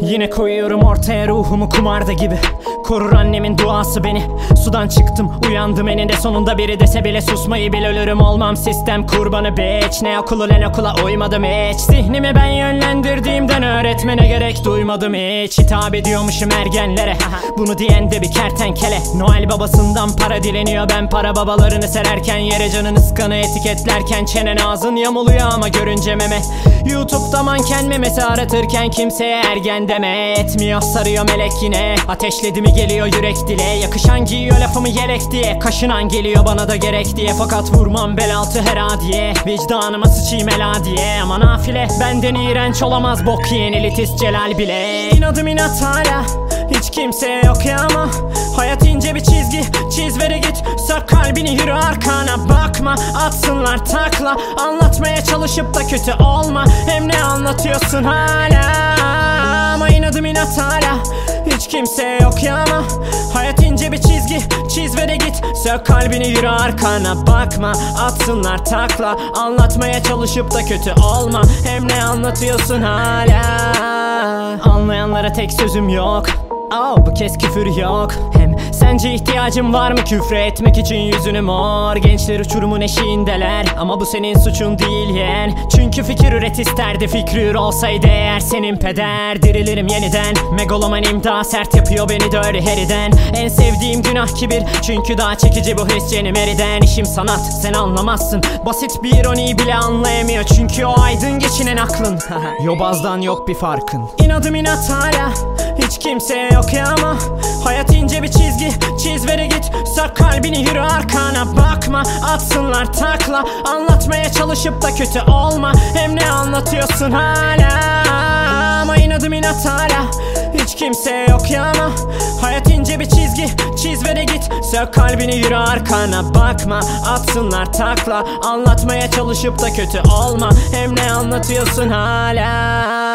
Yine koyuyorum ortaya ruhumu kumarda gibi. Korur annemin duası beni. Sudan çıktım uyandım eninde sonunda. Biri dese bile susmayı bil ölürüm. Olmam sistem kurbanı beç Ne okulu ne okula uymadım hiç. Zihnimi ben yönlendirdiğimden öğretmene gerek duymadım hiç. Hitap ediyormuşum ergenlere. Bunu diyen de bir kertenkele. Noel babasından para dileniyor. Ben para babalarını sererken Yere canın ıskanı etiketlerken Çenen ağzın yamuluyor ama görünce meme. Youtube'da manken memesi aratırken kimseye ergen deme. Etmiyor sarıyor melek yine. Ateşledi mi geliyor yürek dile. Yakışan giyiyor lafımı yelek diye. Kaşınan geliyor bana da gerek diye. Fakat vurmam bel altı her adiye Vicdanıma sıçayım ela diye. Ama nafile benden iğrenç olamaz Bok yiyen elitist Celal bile. İnadım inat hala hiç kimse yok ya ama. Hayat ince bir çizgi Çiz vere git. Sök kalbini yürü arkana bakma. Atsınlar takla Anlatmaya çalışıp da kötü olma. Hem ne anlatıyorsun hala inat hala hiç kimse yok ya ama Hayat ince bir çizgi Çiz ve de git. Sök kalbini yürü arkana bakma. Atsınlar takla. Anlatmaya çalışıp da kötü olma. Hem ne anlatıyorsun hala? Anlayanlara tek sözüm yok Oh, bu kez küfür yok. Hem sence ihtiyacın var mı? Küfre etmek için yüzünü mor. Gençler uçurumun eşiğindeler. Ama bu senin suçun değil yeğen. Çünkü fikir üret isterdi. Fikri ür olsaydı eğer senin peder. Dirilirim yeniden. Megalomanim daha sert yapıyor beni de öyle heriden. En sevdiğim günah kibir. Çünkü daha çekici bu his cenim eriden. İşim sanat sen anlamazsın. Basit bir ironiyi bile anlayamıyor. Çünkü o aydın geçinen aklın. Yobazdan yok bir farkın. İnadım inat hala hiç kimse yok ya ama Hayat ince bir çizgi. Çiz vere git. Sök kalbini yürü arkana bakma. Atsınlar takla. Anlatmaya çalışıp da kötü olma. Hem ne anlatıyorsun hala? Ama inadım inat hala. Hiç kimse yok ya ama Hayat ince bir çizgi. Çiz ve git. Sök kalbini yürü arkana bakma. Atsınlar takla. Anlatmaya çalışıp da kötü olma. Hem ne anlatıyorsun hala